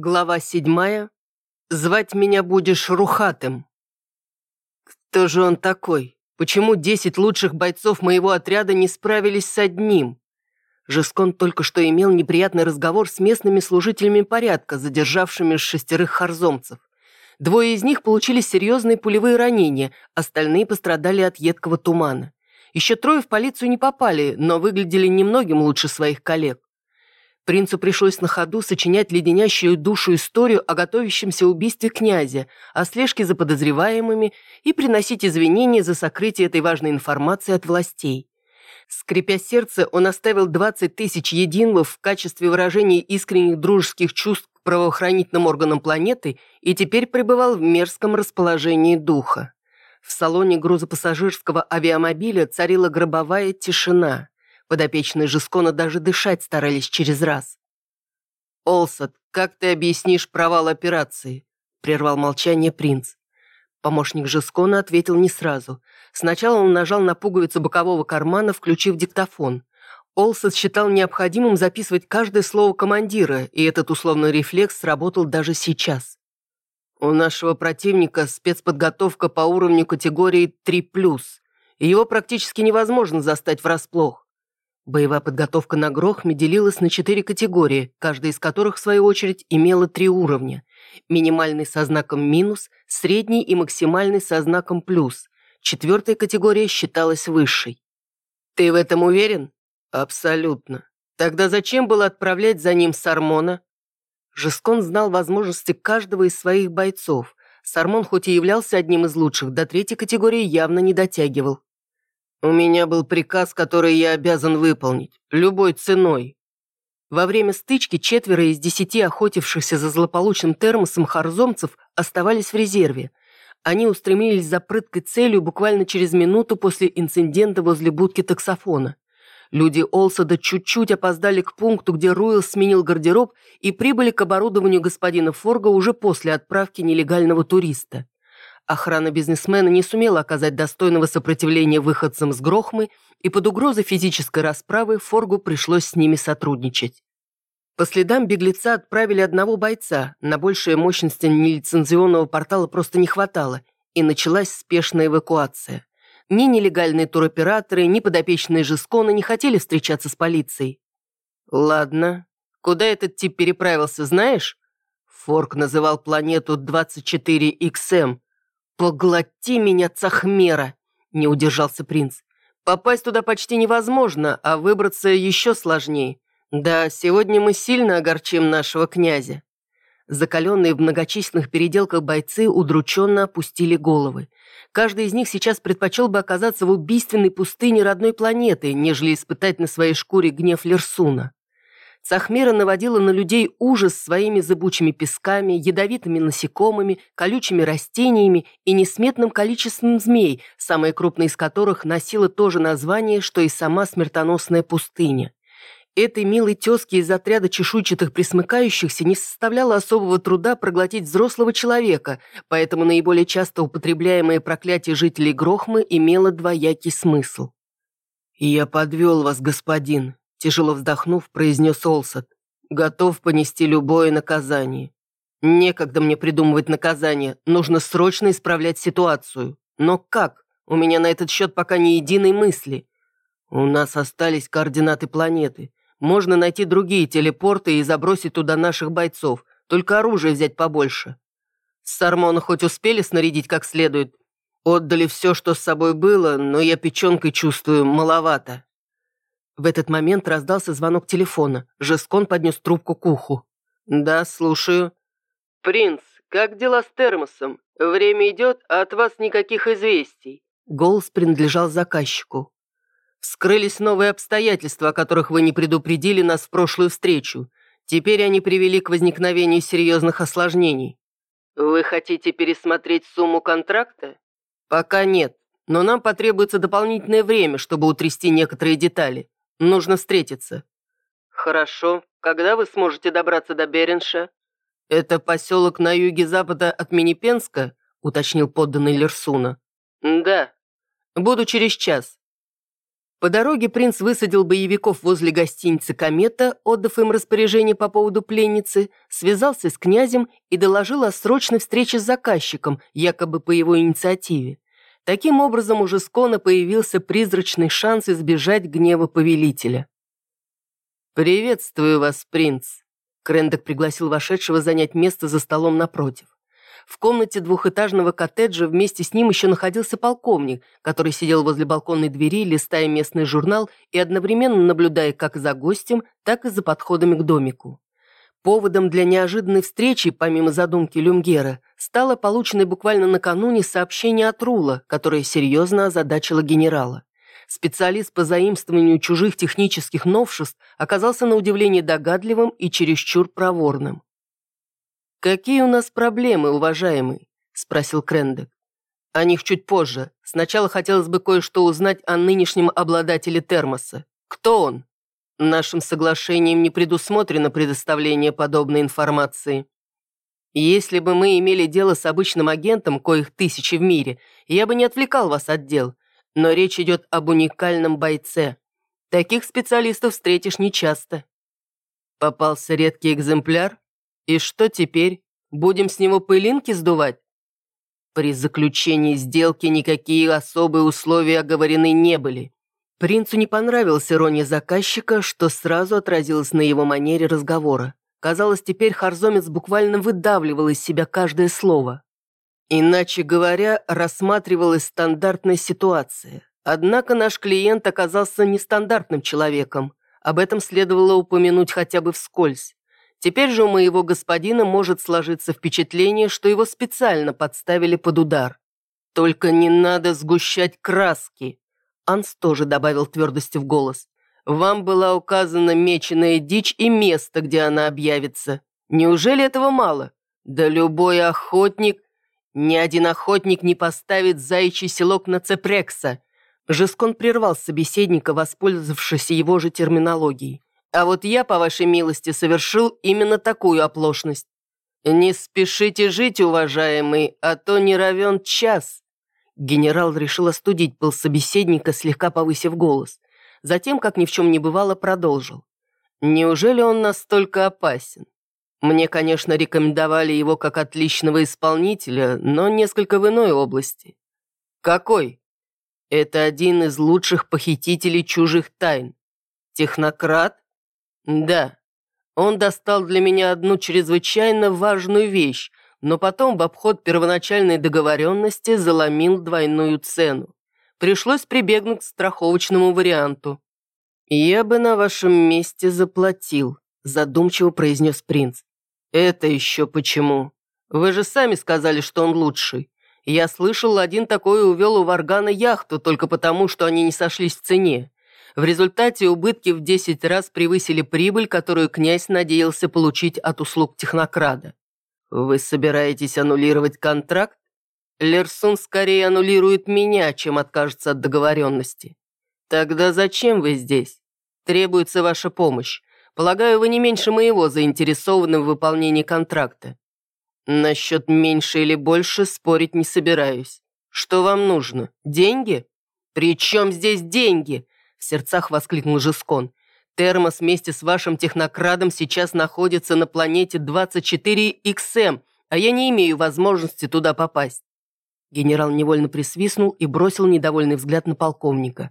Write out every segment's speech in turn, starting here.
Глава седьмая. Звать меня будешь Рухатым. Кто же он такой? Почему десять лучших бойцов моего отряда не справились с одним? Жескон только что имел неприятный разговор с местными служителями порядка, задержавшими шестерых харзомцев. Двое из них получили серьезные пулевые ранения, остальные пострадали от едкого тумана. Еще трое в полицию не попали, но выглядели немногим лучше своих коллег. Принцу пришлось на ходу сочинять леденящую душу историю о готовящемся убийстве князя, о слежке за подозреваемыми и приносить извинения за сокрытие этой важной информации от властей. Скрипя сердце, он оставил 20 тысяч единвов в качестве выражения искренних дружеских чувств к правоохранительным органам планеты и теперь пребывал в мерзком расположении духа. В салоне грузопассажирского авиамобиля царила гробовая тишина. Подопечные Жескона даже дышать старались через раз. «Олсад, как ты объяснишь провал операции?» – прервал молчание принц. Помощник Жескона ответил не сразу. Сначала он нажал на пуговицу бокового кармана, включив диктофон. Олсад считал необходимым записывать каждое слово командира, и этот условный рефлекс сработал даже сейчас. «У нашего противника спецподготовка по уровню категории 3+. Его практически невозможно застать врасплох. Боевая подготовка на Грохме делилась на четыре категории, каждая из которых, в свою очередь, имела три уровня. Минимальный со знаком минус, средний и максимальный со знаком плюс. Четвертая категория считалась высшей. «Ты в этом уверен?» «Абсолютно. Тогда зачем было отправлять за ним Сармона?» Жескон знал возможности каждого из своих бойцов. Сармон хоть и являлся одним из лучших, до третьей категории явно не дотягивал. «У меня был приказ, который я обязан выполнить, любой ценой». Во время стычки четверо из десяти охотившихся за злополучным термосом харзомцев оставались в резерве. Они устремились за прыткой целью буквально через минуту после инцидента возле будки таксофона. Люди Олсада чуть-чуть опоздали к пункту, где Руэлл сменил гардероб и прибыли к оборудованию господина Форга уже после отправки нелегального туриста. Охрана бизнесмена не сумела оказать достойного сопротивления выходцам с Грохмы, и под угрозой физической расправы Форгу пришлось с ними сотрудничать. По следам беглеца отправили одного бойца, на большие мощности нелицензионного портала просто не хватало, и началась спешная эвакуация. Ни нелегальные туроператоры, ни подопечные Жескона не хотели встречаться с полицией. «Ладно. Куда этот тип переправился, знаешь?» Форк называл планету 24XM, «Поглоти меня, Цахмера!» – не удержался принц. «Попасть туда почти невозможно, а выбраться еще сложнее. Да, сегодня мы сильно огорчим нашего князя». Закаленные в многочисленных переделках бойцы удрученно опустили головы. Каждый из них сейчас предпочел бы оказаться в убийственной пустыне родной планеты, нежели испытать на своей шкуре гнев Лерсуна. Сахмера наводила на людей ужас своими зыбучими песками, ядовитыми насекомыми, колючими растениями и несметным количеством змей, самая крупная из которых носила то же название, что и сама смертоносная пустыня. Этой милой тезке из отряда чешуйчатых присмыкающихся не составляло особого труда проглотить взрослого человека, поэтому наиболее часто употребляемое проклятие жителей Грохмы имело двоякий смысл. «Я подвел вас, господин», Тяжело вздохнув, произнес Олсад. «Готов понести любое наказание. Некогда мне придумывать наказание, нужно срочно исправлять ситуацию. Но как? У меня на этот счет пока ни единой мысли. У нас остались координаты планеты. Можно найти другие телепорты и забросить туда наших бойцов, только оружие взять побольше. Сармона хоть успели снарядить как следует? Отдали все, что с собой было, но я печенкой чувствую маловато. В этот момент раздался звонок телефона. Жескон поднес трубку к уху. «Да, слушаю». «Принц, как дела с термосом? Время идет, а от вас никаких известий». Голос принадлежал заказчику. «Вскрылись новые обстоятельства, о которых вы не предупредили нас в прошлую встречу. Теперь они привели к возникновению серьезных осложнений». «Вы хотите пересмотреть сумму контракта?» «Пока нет, но нам потребуется дополнительное время, чтобы утрясти некоторые детали. Нужно встретиться». «Хорошо. Когда вы сможете добраться до Беренша?» «Это поселок на юге-запада от Минипенска?» — уточнил подданный Лерсуна. «Да. Буду через час». По дороге принц высадил боевиков возле гостиницы «Комета», отдав им распоряжение по поводу пленницы, связался с князем и доложил о срочной встрече с заказчиком, якобы по его инициативе. Таким образом, у Жескона появился призрачный шанс избежать гнева повелителя. «Приветствую вас, принц!» Крендок пригласил вошедшего занять место за столом напротив. В комнате двухэтажного коттеджа вместе с ним еще находился полковник, который сидел возле балконной двери, листая местный журнал и одновременно наблюдая как за гостем, так и за подходами к домику. Поводом для неожиданной встречи, помимо задумки Люмгера, стало полученное буквально накануне сообщение от Рула, которое серьезно озадачило генерала. Специалист по заимствованию чужих технических новшеств оказался на удивление догадливым и чересчур проворным. «Какие у нас проблемы, уважаемый?» – спросил Крендек. «О них чуть позже. Сначала хотелось бы кое-что узнать о нынешнем обладателе термоса. Кто он?» Нашим соглашением не предусмотрено предоставление подобной информации. Если бы мы имели дело с обычным агентом, коих тысячи в мире, я бы не отвлекал вас от дел. Но речь идет об уникальном бойце. Таких специалистов встретишь нечасто. Попался редкий экземпляр? И что теперь? Будем с него пылинки сдувать? При заключении сделки никакие особые условия оговорены не были. Принцу не понравилась ирония заказчика, что сразу отразилось на его манере разговора. Казалось, теперь Харзомец буквально выдавливал из себя каждое слово. Иначе говоря, рассматривалась стандартная ситуация. Однако наш клиент оказался нестандартным человеком. Об этом следовало упомянуть хотя бы вскользь. Теперь же у моего господина может сложиться впечатление, что его специально подставили под удар. Только не надо сгущать краски. Анс тоже добавил твердости в голос. Вам была указана меченая дичь и место, где она объявится. Неужели этого мало? Да любой охотник... Ни один охотник не поставит заячий селок на цепрекса. Жескон прервал собеседника, воспользовавшись его же терминологией. А вот я, по вашей милости, совершил именно такую оплошность. Не спешите жить, уважаемый, а то не равен час. Генерал решил остудить пыл собеседника, слегка повысив голос. Затем, как ни в чем не бывало, продолжил. Неужели он настолько опасен? Мне, конечно, рекомендовали его как отличного исполнителя, но несколько в иной области. Какой? Это один из лучших похитителей чужих тайн. Технократ? Да, он достал для меня одну чрезвычайно важную вещь, но потом в обход первоначальной договоренности заломил двойную цену. Пришлось прибегнуть к страховочному варианту. «Я бы на вашем месте заплатил», – задумчиво произнес принц. «Это еще почему? Вы же сами сказали, что он лучший. Я слышал, один такой увел у Варгана яхту только потому, что они не сошлись в цене. В результате убытки в 10 раз превысили прибыль, которую князь надеялся получить от услуг технокрада. Вы собираетесь аннулировать контракт? Лерсун скорее аннулирует меня, чем откажется от договоренности. Тогда зачем вы здесь? Требуется ваша помощь. Полагаю, вы не меньше моего заинтересованы в выполнении контракта. Насчет меньше или больше спорить не собираюсь. Что вам нужно? Деньги? При чем здесь деньги? В сердцах воскликнул Жескон. Термос вместе с вашим технокрадом сейчас находится на планете 24XM, а я не имею возможности туда попасть. Генерал невольно присвистнул и бросил недовольный взгляд на полковника.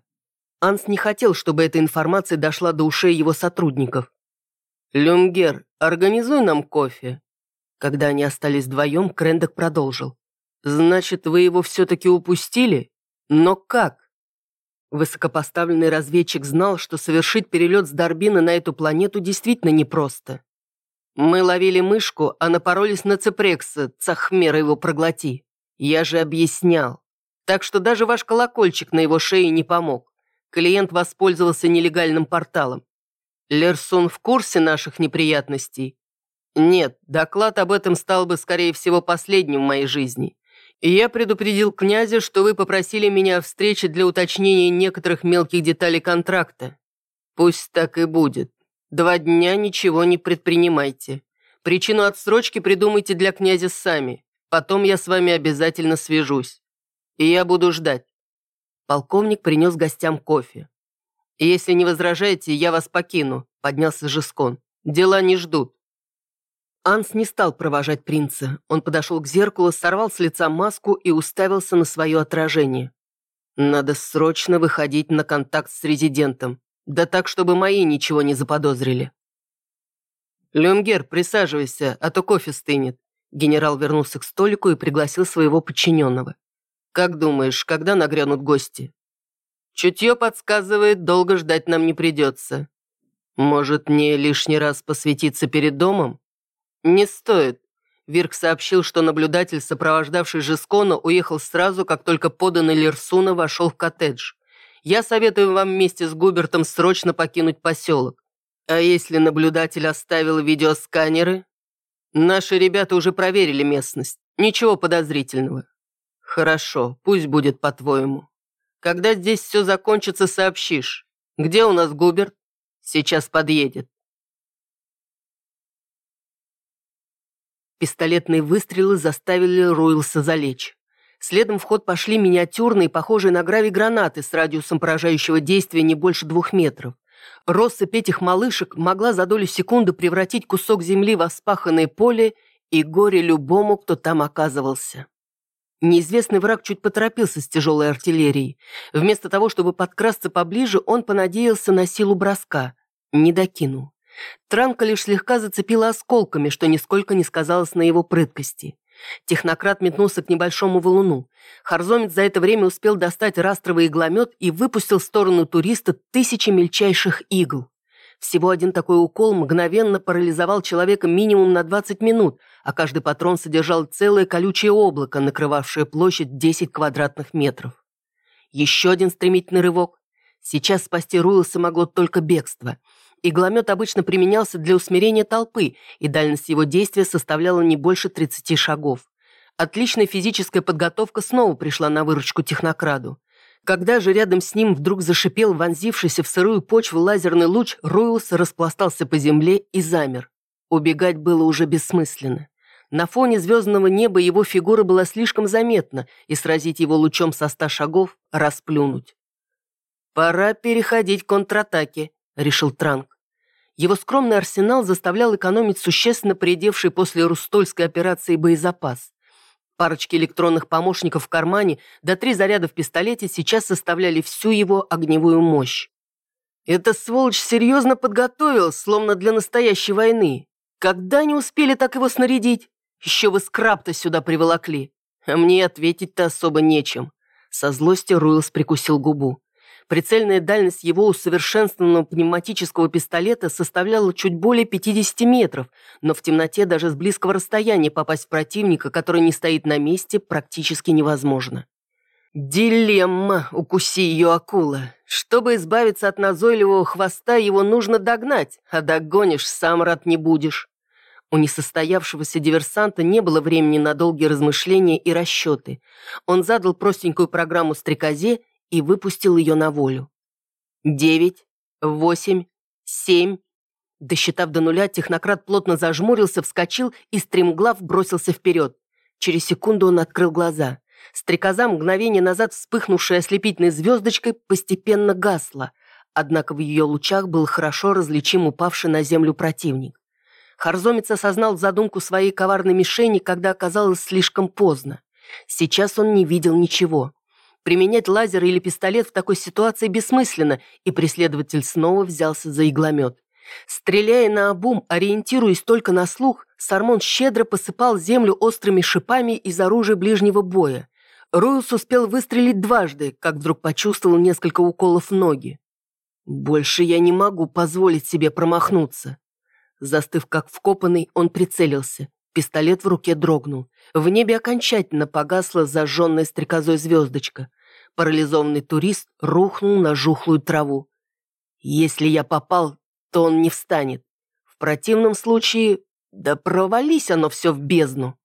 Анс не хотел, чтобы эта информация дошла до ушей его сотрудников. «Люмгер, организуй нам кофе». Когда они остались вдвоем, Крендок продолжил. «Значит, вы его все-таки упустили? Но как?» Высокопоставленный разведчик знал, что совершить перелет с Дарбина на эту планету действительно непросто. Мы ловили мышку, а напоролись на цепрекса, цахмера его проглоти. Я же объяснял. Так что даже ваш колокольчик на его шее не помог. Клиент воспользовался нелегальным порталом. Лерсон в курсе наших неприятностей? Нет, доклад об этом стал бы, скорее всего, последним в моей жизни. Я предупредил князя, что вы попросили меня о встрече для уточнения некоторых мелких деталей контракта. Пусть так и будет. Два дня ничего не предпринимайте. Причину отсрочки придумайте для князя сами. Потом я с вами обязательно свяжусь. И я буду ждать». Полковник принес гостям кофе. «Если не возражаете, я вас покину», — поднялся Жескон. «Дела не ждут». Анс не стал провожать принца. Он подошел к зеркалу, сорвал с лица маску и уставился на свое отражение. «Надо срочно выходить на контакт с резидентом. Да так, чтобы мои ничего не заподозрили». «Люмгер, присаживайся, а то кофе стынет». Генерал вернулся к столику и пригласил своего подчиненного. «Как думаешь, когда нагрянут гости?» «Чутье подсказывает, долго ждать нам не придется. Может, мне лишний раз посветиться перед домом?» «Не стоит». Вирк сообщил, что наблюдатель, сопровождавший Жескона, уехал сразу, как только поданный Лерсуна вошел в коттедж. «Я советую вам вместе с Губертом срочно покинуть поселок. А если наблюдатель оставил видеосканеры? Наши ребята уже проверили местность. Ничего подозрительного. Хорошо, пусть будет по-твоему. Когда здесь все закончится, сообщишь. Где у нас Губерт? Сейчас подъедет. Пистолетные выстрелы заставили Руилса залечь. Следом в ход пошли миниатюрные, похожие на гравий гранаты с радиусом поражающего действия не больше двух метров. Россыпь этих малышек могла за долю секунды превратить кусок земли в вспаханное поле и горе любому, кто там оказывался. Неизвестный враг чуть поторопился с тяжелой артиллерией. Вместо того, чтобы подкрасться поближе, он понадеялся на силу броска. Не докинул. Транка лишь слегка зацепила осколками, что нисколько не сказалось на его прыткости. Технократ метнулся к небольшому валуну. Харзомец за это время успел достать растровый игломет и выпустил в сторону туриста тысячи мельчайших игл. Всего один такой укол мгновенно парализовал человека минимум на 20 минут, а каждый патрон содержал целое колючее облако, накрывавшее площадь 10 квадратных метров. Еще один стремительный рывок. Сейчас спасти Руэлса могло только бегство. Игломет обычно применялся для усмирения толпы, и дальность его действия составляла не больше 30 шагов. Отличная физическая подготовка снова пришла на выручку технокраду. Когда же рядом с ним вдруг зашипел вонзившийся в сырую почву лазерный луч, Руэлс распластался по земле и замер. Убегать было уже бессмысленно. На фоне звездного неба его фигура была слишком заметна, и сразить его лучом со ста шагов – расплюнуть. «Пора переходить к контратаке», – решил Транк. Его скромный арсенал заставлял экономить существенно поредевший после Рустольской операции боезапас. Парочки электронных помощников в кармане да три заряда в пистолете сейчас составляли всю его огневую мощь. Эта сволочь серьезно подготовилась, словно для настоящей войны. Когда не успели так его снарядить? Еще вы скраб-то сюда приволокли. А мне ответить-то особо нечем. Со злости Руэлс прикусил губу. Прицельная дальность его усовершенствованного пневматического пистолета составляла чуть более 50 метров, но в темноте даже с близкого расстояния попасть в противника, который не стоит на месте, практически невозможно. Дилемма, укуси ее акула. Чтобы избавиться от назойливого хвоста, его нужно догнать, а догонишь, сам рад не будешь. У несостоявшегося диверсанта не было времени на долгие размышления и расчеты. Он задал простенькую программу стрекозе и выпустил ее на волю. Девять, восемь, семь. Досчитав до нуля, технократ плотно зажмурился, вскочил и стремглав бросился вперед. Через секунду он открыл глаза. Стрекоза, мгновение назад вспыхнувшая ослепительной звездочкой, постепенно гасла, однако в ее лучах был хорошо различим упавший на землю противник. Харзомец осознал задумку своей коварной мишени, когда оказалось слишком поздно. Сейчас он не видел ничего. Применять лазер или пистолет в такой ситуации бессмысленно, и преследователь снова взялся за игломет. Стреляя на обум, ориентируясь только на слух, Сармон щедро посыпал землю острыми шипами из оружия ближнего боя. Руэлс успел выстрелить дважды, как вдруг почувствовал несколько уколов в ноги. «Больше я не могу позволить себе промахнуться». Застыв как вкопанный, он прицелился. Пистолет в руке дрогнул. В небе окончательно погасла зажженная стрекозой звездочка. Парализованный турист рухнул на жухлую траву. Если я попал, то он не встанет. В противном случае, да провались оно все в бездну.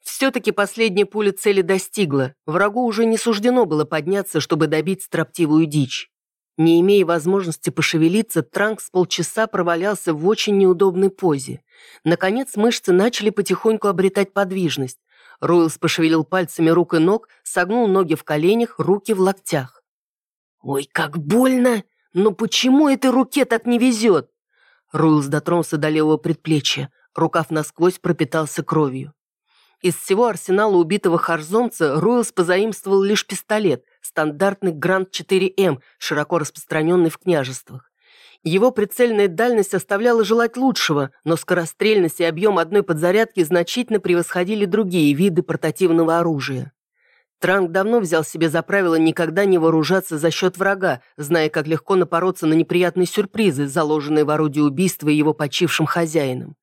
Все-таки последняя пуля цели достигла. Врагу уже не суждено было подняться, чтобы добить строптивую дичь. Не имея возможности пошевелиться, Транк с полчаса провалялся в очень неудобной позе. Наконец мышцы начали потихоньку обретать подвижность. Ройлс пошевелил пальцами рук и ног, согнул ноги в коленях, руки в локтях. «Ой, как больно!» Но почему этой руке так не везет? Руэлс дотронулся до левого предплечья. Рукав насквозь пропитался кровью. Из всего арсенала убитого харзомца Руэлс позаимствовал лишь пистолет, стандартный Гранд 4М, широко распространенный в княжествах. Его прицельная дальность оставляла желать лучшего, но скорострельность и объем одной подзарядки значительно превосходили другие виды портативного оружия. Транк давно взял себе за правило никогда не вооружаться за счет врага, зная, как легко напороться на неприятные сюрпризы, заложенные в орудие убийства его почившим хозяином.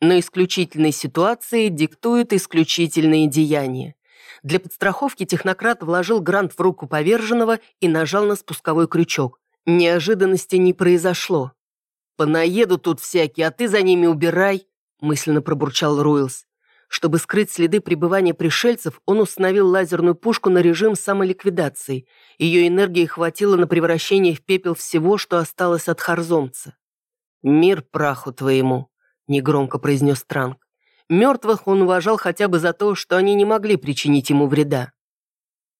Но исключительные ситуации диктуют исключительные деяния. Для подстраховки технократ вложил грант в руку поверженного и нажал на спусковой крючок. Неожиданности не произошло. «Понаеду тут всякие, а ты за ними убирай», мысленно пробурчал Руэлс. Чтобы скрыть следы пребывания пришельцев, он установил лазерную пушку на режим самоликвидации. Ее энергии хватило на превращение в пепел всего, что осталось от Харзомца. «Мир праху твоему», — негромко произнес Транк. Мертвых он уважал хотя бы за то, что они не могли причинить ему вреда.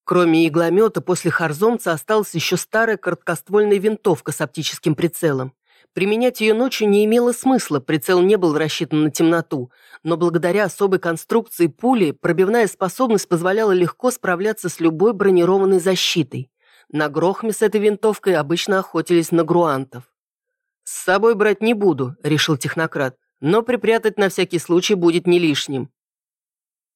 Кроме игломета, после Харзомца осталась еще старая короткоствольная винтовка с оптическим прицелом. Применять ее ночью не имело смысла, прицел не был рассчитан на темноту, но благодаря особой конструкции пули пробивная способность позволяла легко справляться с любой бронированной защитой. На Грохме с этой винтовкой обычно охотились на груантов. «С собой брать не буду», — решил технократ но припрятать на всякий случай будет не лишним.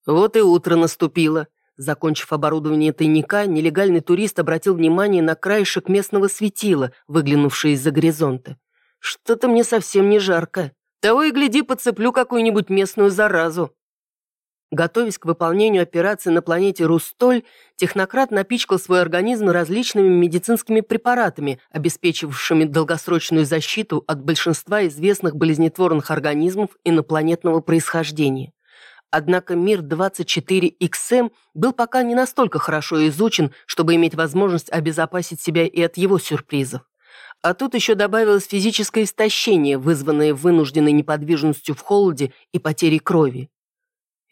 Вот и утро наступило. Закончив оборудование тайника, нелегальный турист обратил внимание на краешек местного светила, выглянувший из-за горизонта. «Что-то мне совсем не жарко. Того и гляди, подцеплю какую-нибудь местную заразу». Готовясь к выполнению операции на планете Рустоль, технократ напичкал свой организм различными медицинскими препаратами, обеспечивавшими долгосрочную защиту от большинства известных болезнетворных организмов инопланетного происхождения. Однако мир 24XM был пока не настолько хорошо изучен, чтобы иметь возможность обезопасить себя и от его сюрпризов. А тут еще добавилось физическое истощение, вызванное вынужденной неподвижностью в холоде и потерей крови.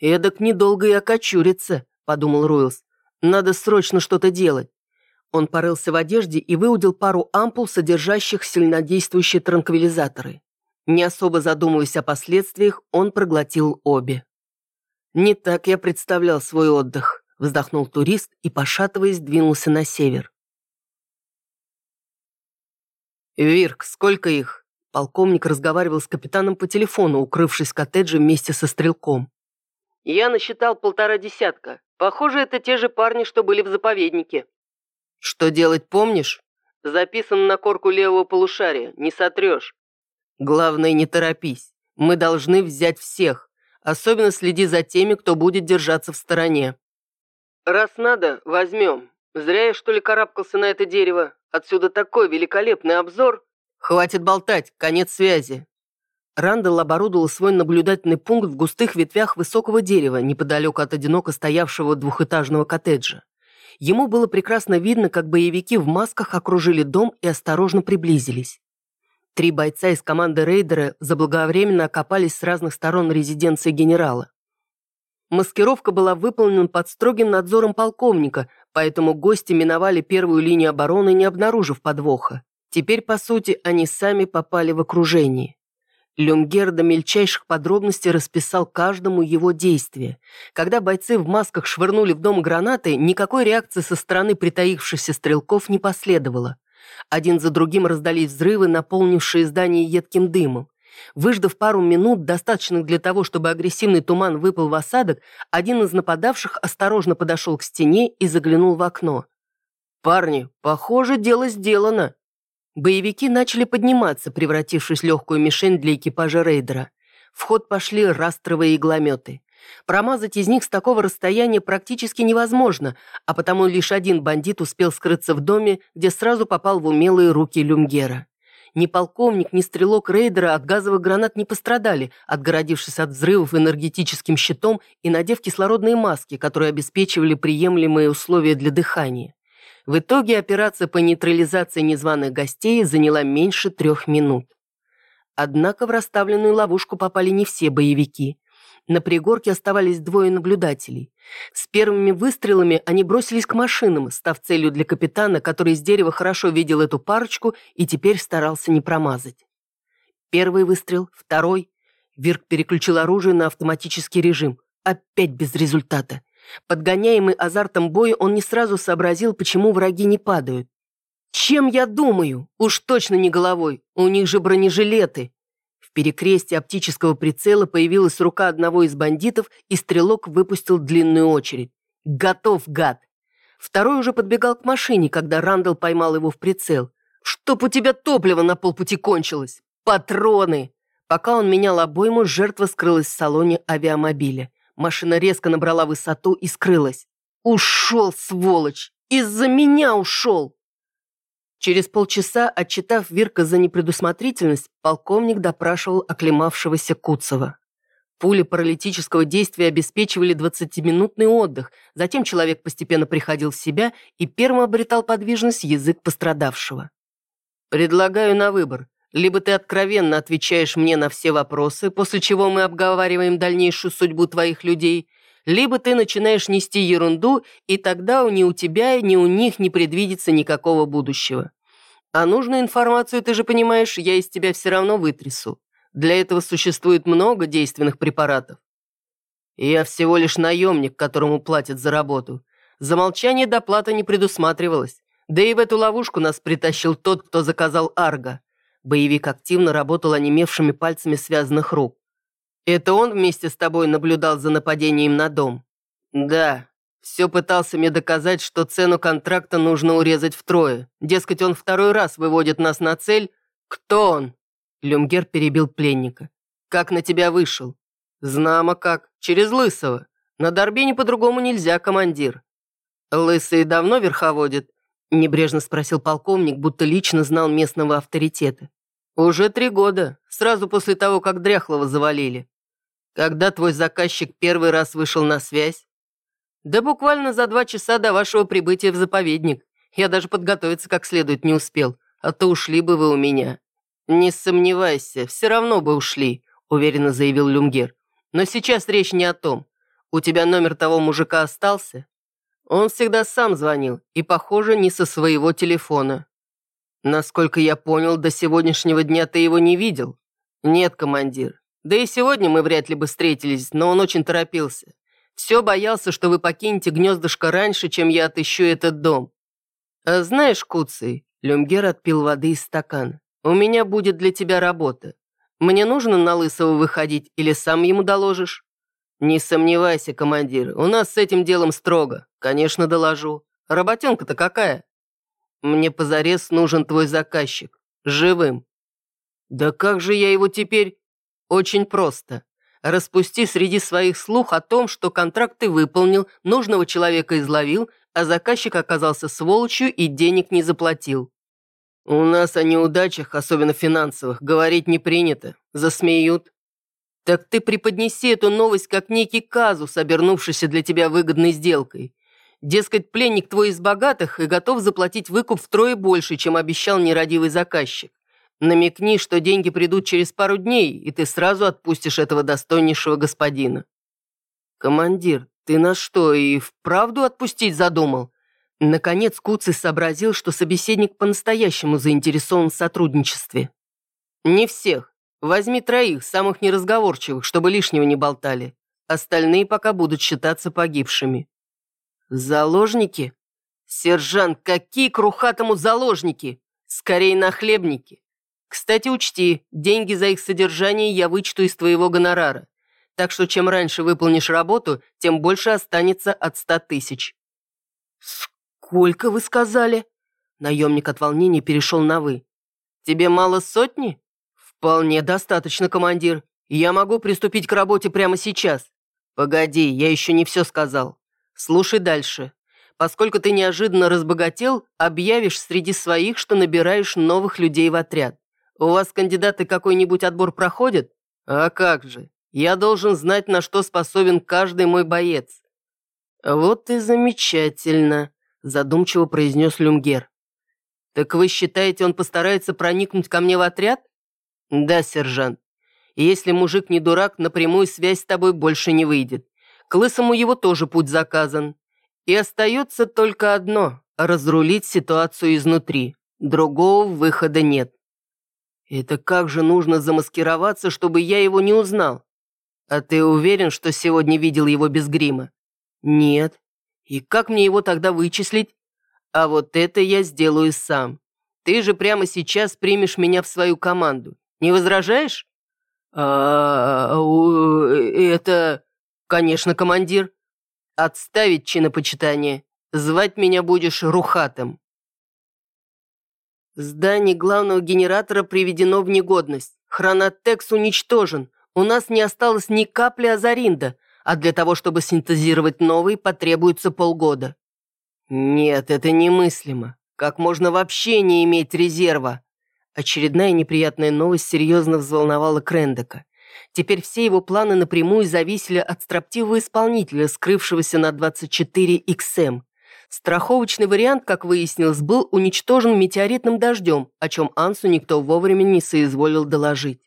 «Эдак недолго и окочурится», — подумал Ройлс. «Надо срочно что-то делать». Он порылся в одежде и выудил пару ампул, содержащих сильнодействующие транквилизаторы. Не особо задумываясь о последствиях, он проглотил обе. «Не так я представлял свой отдых», — вздохнул турист и, пошатываясь, двинулся на север. «Вирк, сколько их?» Полковник разговаривал с капитаном по телефону, укрывшись в коттедже вместе со стрелком. Я насчитал полтора десятка. Похоже, это те же парни, что были в заповеднике. Что делать, помнишь? Записан на корку левого полушария, не сотрешь. Главное, не торопись. Мы должны взять всех. Особенно следи за теми, кто будет держаться в стороне. Раз надо, возьмем. Зря я, что ли, карабкался на это дерево. Отсюда такой великолепный обзор. Хватит болтать, конец связи. Рандall оборудовал свой наблюдательный пункт в густых ветвях высокого дерева, неподалеку от одиноко стоявшего двухэтажного коттеджа. Ему было прекрасно видно, как боевики в масках окружили дом и осторожно приблизились. Три бойца из команды рейдера заблаговременно окопались с разных сторон резиденции генерала. Маскировка была выполнена под строгим надзором полковника, поэтому гости миновали первую линию обороны, не обнаружив подвоха. Теперь, по сути, они сами попали в окружение. Люмгер до мельчайших подробностей расписал каждому его действие. Когда бойцы в масках швырнули в дом гранаты, никакой реакции со стороны притаившихся стрелков не последовало. Один за другим раздались взрывы, наполнившие здание едким дымом. Выждав пару минут, достаточных для того, чтобы агрессивный туман выпал в осадок, один из нападавших осторожно подошел к стене и заглянул в окно. «Парни, похоже, дело сделано», Боевики начали подниматься, превратившись в легкую мишень для экипажа рейдера. В ход пошли растровые иглометы. Промазать из них с такого расстояния практически невозможно, а потому лишь один бандит успел скрыться в доме, где сразу попал в умелые руки Люмгера. Ни полковник, ни стрелок рейдера от газовых гранат не пострадали, отгородившись от взрывов энергетическим щитом и надев кислородные маски, которые обеспечивали приемлемые условия для дыхания. В итоге операция по нейтрализации незваных гостей заняла меньше трех минут. Однако в расставленную ловушку попали не все боевики. На пригорке оставались двое наблюдателей. С первыми выстрелами они бросились к машинам, став целью для капитана, который с дерева хорошо видел эту парочку и теперь старался не промазать. Первый выстрел, второй. Вирк переключил оружие на автоматический режим. Опять без результата. Подгоняемый азартом боя, он не сразу сообразил, почему враги не падают. «Чем я думаю? Уж точно не головой. У них же бронежилеты перекрестии оптического прицела появилась рука одного из бандитов, и стрелок выпустил длинную очередь. «Готов, гад!» Второй уже подбегал к машине, когда Рандall поймал его в прицел. «Чтоб у тебя топливо на полпути кончилось! Патроны!» Пока он менял обойму, жертва скрылась в салоне авиамобиля. Машина резко набрала высоту и скрылась. «Ушел, сволочь! Из-за меня ушел!» Через полчаса, отчитав Вирка за непредусмотрительность, полковник допрашивал оклемавшегося Куцева. Пули паралитического действия обеспечивали 20-минутный отдых, затем человек постепенно приходил в себя и первым обретал подвижность язык пострадавшего. «Предлагаю на выбор. Либо ты откровенно отвечаешь мне на все вопросы, после чего мы обговариваем дальнейшую судьбу твоих людей, либо ты начинаешь нести ерунду, и тогда ни у тебя, ни у них не предвидится никакого будущего. А нужную информацию, ты же понимаешь, я из тебя все равно вытрясу. Для этого существует много действенных препаратов. Я всего лишь наемник, которому платят за работу. За молчание доплата не предусматривалась. Да и в эту ловушку нас притащил тот, кто заказал Арго. Боевик активно работал онемевшими пальцами связанных рук. Это он вместе с тобой наблюдал за нападением на дом? Да. Все пытался мне доказать, что цену контракта нужно урезать втрое. Дескать, он второй раз выводит нас на цель. Кто он? Люмгер перебил пленника. Как на тебя вышел? Знамо как. Через Лысого. На Дорбине по-другому нельзя, командир. Лысый давно верховодит? Небрежно спросил полковник, будто лично знал местного авторитета. «Уже три года, сразу после того, как Дряхлого завалили. Когда твой заказчик первый раз вышел на связь? Да буквально за два часа до вашего прибытия в заповедник. Я даже подготовиться как следует не успел, а то ушли бы вы у меня. Не сомневайся, все равно бы ушли, уверенно заявил Люмгер. Но сейчас речь не о том. У тебя номер того мужика остался? Он всегда сам звонил, и, похоже, не со своего телефона. Насколько я понял, до сегодняшнего дня ты его не видел? Нет, командир. Да и сегодня мы вряд ли бы встретились, но он очень торопился. Все боялся, что вы покинете гнездышко раньше, чем я отыщу этот дом. А знаешь, Куцый, Люмгер отпил воды из стакана, у меня будет для тебя работа. Мне нужно на Лысого выходить или сам ему доложишь? Не сомневайся, командир, у нас с этим делом строго. Конечно, доложу. Работенка-то какая? Мне позарез нужен твой заказчик. Живым. Да как же я его теперь... Очень просто. Распусти среди своих слух о том, что контракт ты выполнил, нужного человека изловил, а заказчик оказался сволочью и денег не заплатил. У нас о неудачах, особенно финансовых, говорить не принято. Засмеют. Так ты преподнеси эту новость как некий казус, обернувшийся для тебя выгодной сделкой. Дескать, пленник твой из богатых и готов заплатить выкуп втрое больше, чем обещал нерадивый заказчик. Намекни, что деньги придут через пару дней, и ты сразу отпустишь этого достойнейшего господина». «Командир, ты нас что, и вправду отпустить задумал?» Наконец Куций сообразил, что собеседник по-настоящему заинтересован в сотрудничестве. «Не всех. Возьми троих, самых неразговорчивых, чтобы лишнего не болтали. Остальные пока будут считаться погибшими». «Заложники? Сержант, какие к рухатому заложники? Скорее нахлебники. Кстати, учти, деньги за их содержание я вычту из твоего гонорара. Так что чем раньше выполнишь работу, тем больше останется от ста тысяч». «Сколько вы сказали?» Наемник от волнения перешел на «вы». «Тебе мало сотни?» «Вполне достаточно, командир. Я могу приступить к работе прямо сейчас». «Погоди, я еще не все сказал. Слушай дальше. Поскольку ты неожиданно разбогател, объявишь среди своих, что набираешь новых людей в отряд. У вас кандидаты какой-нибудь отбор проходят? А как же. Я должен знать, на что способен каждый мой боец. Вот и замечательно, задумчиво произнес Люмгер. Так вы считаете, он постарается проникнуть ко мне в отряд? Да, сержант. Если мужик не дурак, напрямую связь с тобой больше не выйдет. К лысому его тоже путь заказан. И остается только одно – разрулить ситуацию изнутри. Другого выхода нет. Это как же нужно замаскироваться, чтобы я его не узнал? А ты уверен, что сегодня видел его без грима? Нет. И как мне его тогда вычислить? А вот это я сделаю сам. Ты же прямо сейчас примешь меня в свою команду. Не возражаешь? А, это... Конечно, командир. Отставить чинопочитание. Звать меня будешь Рухатым. Здание главного генератора приведено в негодность. Хронотекс уничтожен. У нас не осталось ни капли азаринда, а для того, чтобы синтезировать новый, потребуется полгода. Нет, это немыслимо. Как можно вообще не иметь резерва? Очередная неприятная новость серьезно взволновала Крендека. Теперь все его планы напрямую зависели от строптивого исполнителя, скрывшегося на 24XM. Страховочный вариант, как выяснилось, был уничтожен метеоритным дождем, о чем Ансу никто вовремя не соизволил доложить.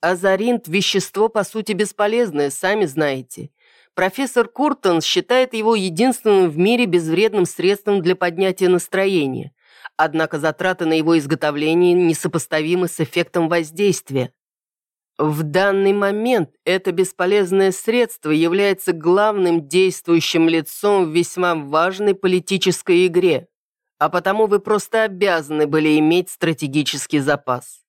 Азаринт – вещество, по сути, бесполезное, сами знаете. Профессор Куртон считает его единственным в мире безвредным средством для поднятия настроения. Однако затраты на его изготовление несопоставимы с эффектом воздействия. В данный момент это бесполезное средство является главным действующим лицом в весьма важной политической игре, а потому вы просто обязаны были иметь стратегический запас.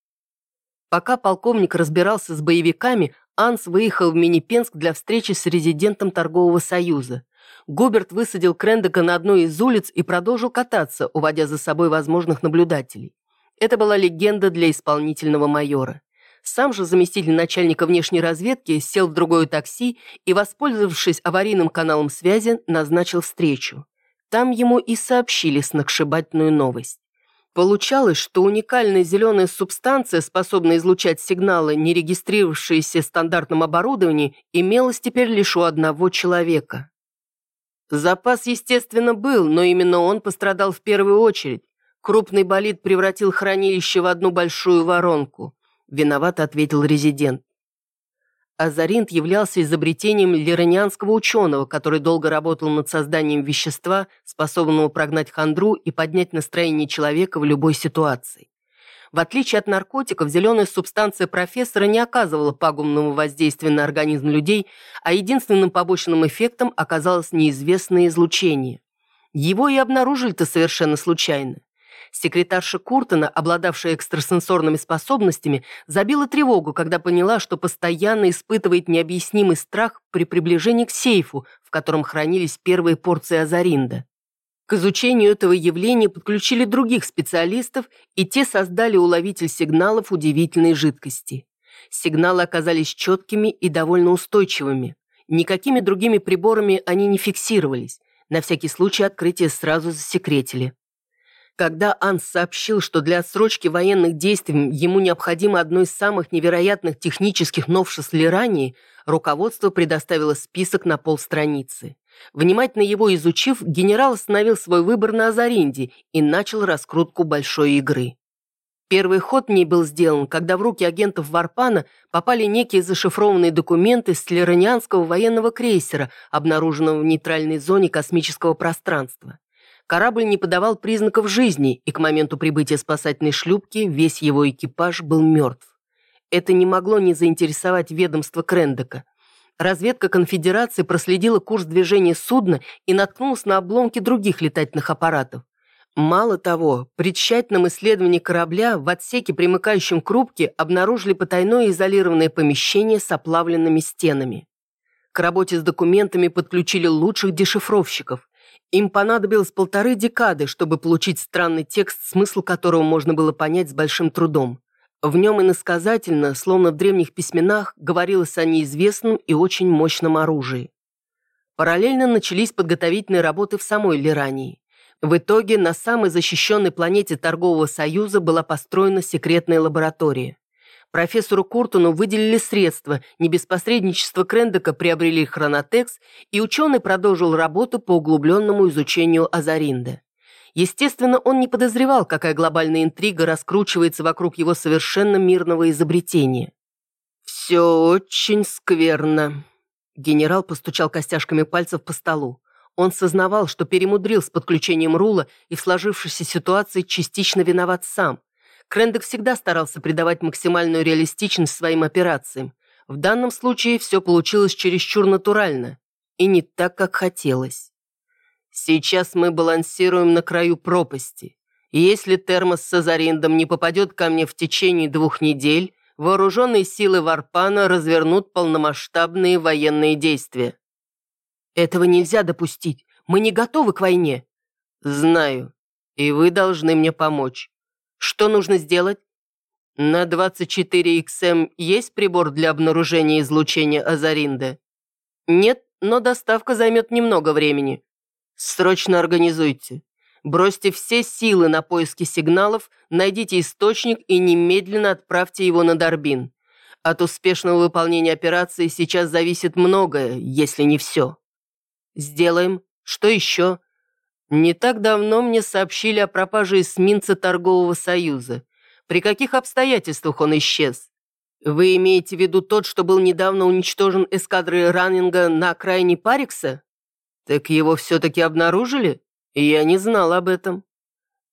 Пока полковник разбирался с боевиками, Анс выехал в Минипенск для встречи с резидентом торгового союза. Губерт высадил Крендека на одной из улиц и продолжил кататься, уводя за собой возможных наблюдателей. Это была легенда для исполнительного майора. Сам же заместитель начальника внешней разведки сел в другое такси и, воспользовавшись аварийным каналом связи, назначил встречу. Там ему и сообщили сногсшибательную новость. Получалось, что уникальная зеленая субстанция, способная излучать сигналы, не регистрировавшиеся в стандартном оборудовании, имелась теперь лишь у одного человека. Запас, естественно, был, но именно он пострадал в первую очередь. Крупный болид превратил хранилище в одну большую воронку. Виноват ответил резидент. Азаринт являлся изобретением лиранианского ученого, который долго работал над созданием вещества, способного прогнать хандру и поднять настроение человека в любой ситуации. В отличие от наркотиков, зеленая субстанция профессора не оказывала пагубного воздействия на организм людей, а единственным побочным эффектом оказалось неизвестное излучение. Его и обнаружили-то совершенно случайно. Секретарша Куртона, обладавшая экстрасенсорными способностями, забила тревогу, когда поняла, что постоянно испытывает необъяснимый страх при приближении к сейфу, в котором хранились первые порции азаринда. К изучению этого явления подключили других специалистов, и те создали уловитель сигналов удивительной жидкости. Сигналы оказались четкими и довольно устойчивыми. Никакими другими приборами они не фиксировались. На всякий случай открытие сразу засекретили. Когда Анс сообщил, что для отсрочки военных действий ему необходимо одно из самых невероятных технических новшеств Лирании, руководство предоставило список на полстраницы. Внимательно его изучив, генерал остановил свой выбор на Азаринде и начал раскрутку большой игры. Первый ход мне был сделан, когда в руки агентов Варпана попали некие зашифрованные документы с лиранианского военного крейсера, обнаруженного в нейтральной зоне космического пространства. Корабль не подавал признаков жизни, и к моменту прибытия спасательной шлюпки весь его экипаж был мертв. Это не могло не заинтересовать ведомство Крендека. Разведка конфедерации проследила курс движения судна и наткнулась на обломки других летательных аппаратов. Мало того, при тщательном исследовании корабля в отсеке, примыкающем к рубке, обнаружили потайное изолированное помещение с оплавленными стенами. К работе с документами подключили лучших дешифровщиков. Им понадобилось полторы декады, чтобы получить странный текст, смысл которого можно было понять с большим трудом. В нем иносказательно, словно в древних письменах, говорилось о неизвестном и очень мощном оружии. Параллельно начались подготовительные работы в самой Лирании. В итоге на самой защищенной планете Торгового Союза была построена секретная лаборатория. Профессору Куртону выделили средства, не без посредничества Крендека приобрели хронотекс, и ученый продолжил работу по углубленному изучению Азаринда. Естественно, он не подозревал, какая глобальная интрига раскручивается вокруг его совершенно мирного изобретения. «Все очень скверно». Генерал постучал костяшками пальцев по столу. Он сознавал, что перемудрил с подключением рула и в сложившейся ситуации частично виноват сам. Крендек всегда старался придавать максимальную реалистичность своим операциям. В данном случае все получилось чересчур натурально и не так, как хотелось. Сейчас мы балансируем на краю пропасти. Если термос с Азариндом не попадет ко мне в течение двух недель, вооруженные силы Варпана развернут полномасштабные военные действия. Этого нельзя допустить. Мы не готовы к войне. Знаю. И вы должны мне помочь. Что нужно сделать? На 24XM есть прибор для обнаружения излучения Азаринда? Нет, но доставка займет немного времени. Срочно организуйте. Бросьте все силы на поиски сигналов, найдите источник и немедленно отправьте его на Дарбин. От успешного выполнения операции сейчас зависит многое, если не все. Сделаем. Что еще? Не так давно мне сообщили о пропаже эсминца торгового союза. При каких обстоятельствах он исчез? Вы имеете в виду тот, что был недавно уничтожен эскадрой Раннинга на окраине Парикса? Так его все-таки обнаружили? Я не знал об этом.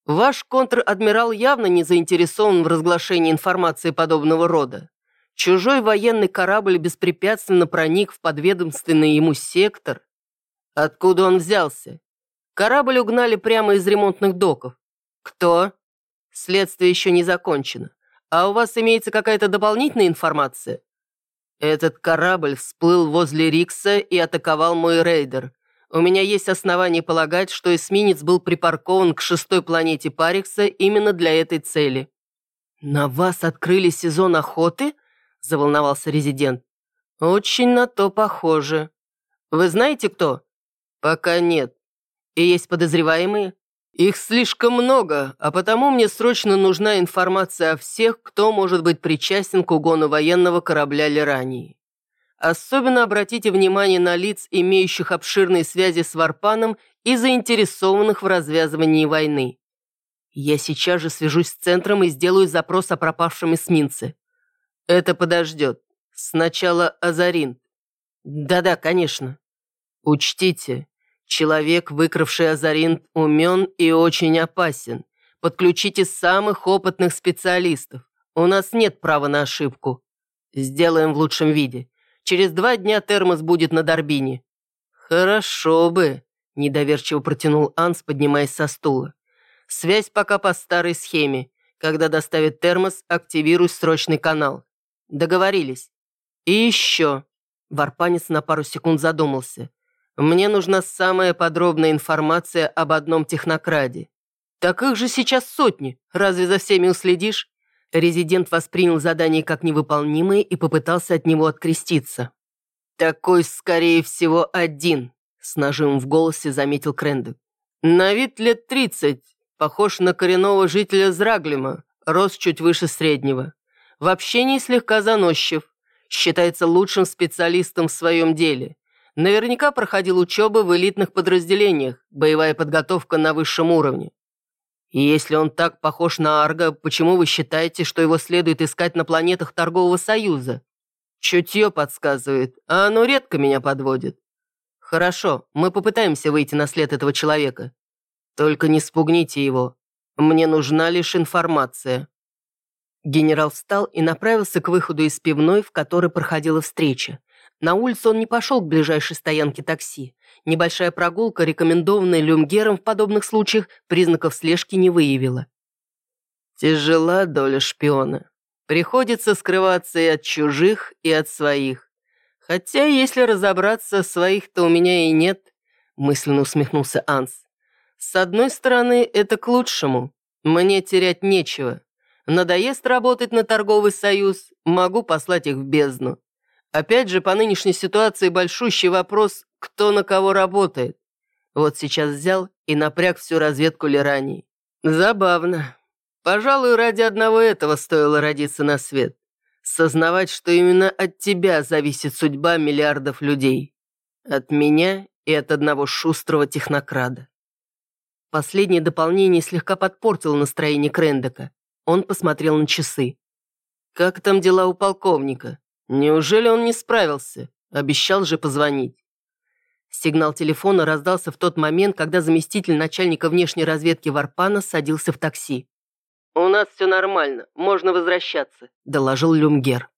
Ваш контр-адмирал явно не заинтересован в разглашении информации подобного рода. Чужой военный корабль беспрепятственно проник в подведомственный ему сектор. Откуда он взялся? Корабль угнали прямо из ремонтных доков. Кто? Следствие еще не закончено. А у вас имеется какая-то дополнительная информация? Этот корабль всплыл возле Рикса и атаковал мой рейдер. У меня есть основания полагать, что эсминец был припаркован к шестой планете Парикса именно для этой цели. «На вас открыли сезон охоты?» – заволновался резидент. «Очень на то похоже. Вы знаете, кто?» «Пока нет. И есть подозреваемые?» «Их слишком много, а потому мне срочно нужна информация о всех, кто может быть причастен к угону военного корабля Лирании. Особенно обратите внимание на лиц, имеющих обширные связи с Варпаном и заинтересованных в развязывании войны. Я сейчас же свяжусь с центром и сделаю запрос о пропавшем эсминце. Это подождет. Сначала Азарин. Да-да, конечно. Учтите, Человек, выкравший Азаринт, умен и очень опасен. Подключите самых опытных специалистов. У нас нет права на ошибку. Сделаем в лучшем виде. Через два дня термос будет на Дорбине». «Хорошо бы», – недоверчиво протянул Анс, поднимаясь со стула. «Связь пока по старой схеме. Когда доставит термос, активируй срочный канал. Договорились. И еще». Варпанец на пару секунд задумался. Мне нужна самая подробная информация об одном технокраде. Так их же сейчас сотни, разве за всеми уследишь? Резидент воспринял задание как невыполнимое и попытался от него откреститься. «Такой, скорее всего, один», — с нажимом в голосе заметил Крендек. «На вид лет тридцать, похож на коренного жителя Зраглима, рост чуть выше среднего. В общении слегка заносчив, считается лучшим специалистом в своем деле. Наверняка проходил учебу в элитных подразделениях, боевая подготовка на высшем уровне. И если он так похож на Арга, почему вы считаете, что его следует искать на планетах Торгового Союза? Чутье подсказывает, а оно редко меня подводит. Хорошо, мы попытаемся выйти на след этого человека. Только не спугните его. Мне нужна лишь информация. Генерал встал и направился к выходу из пивной, в которой проходила встреча. На улицу он не пошел к ближайшей стоянке такси. Небольшая прогулка, рекомендованная Люмгером в подобных случаях, признаков слежки не выявила. Тяжела доля шпиона. Приходится скрываться и от чужих, и от своих. Хотя, если разобраться, своих-то у меня и нет, мысленно усмехнулся Анс. С одной стороны, это к лучшему. Мне терять нечего. Надоест работать на торговый союз, могу послать их в бездну. Опять же, по нынешней ситуации большущий вопрос, кто на кого работает. Вот сейчас взял и напряг всю разведку Лирании. Забавно. Пожалуй, ради одного этого стоило родиться на свет. Сознавать, что именно от тебя зависит судьба миллиардов людей. От меня и от одного шустрого технокрада. Последнее дополнение слегка подпортило настроение Крендека. Он посмотрел на часы. «Как там дела у полковника?» Неужели он не справился? Обещал же позвонить. Сигнал телефона раздался в тот момент, когда заместитель начальника внешней разведки Варпана садился в такси. «У нас все нормально, можно возвращаться», – доложил Люмгер.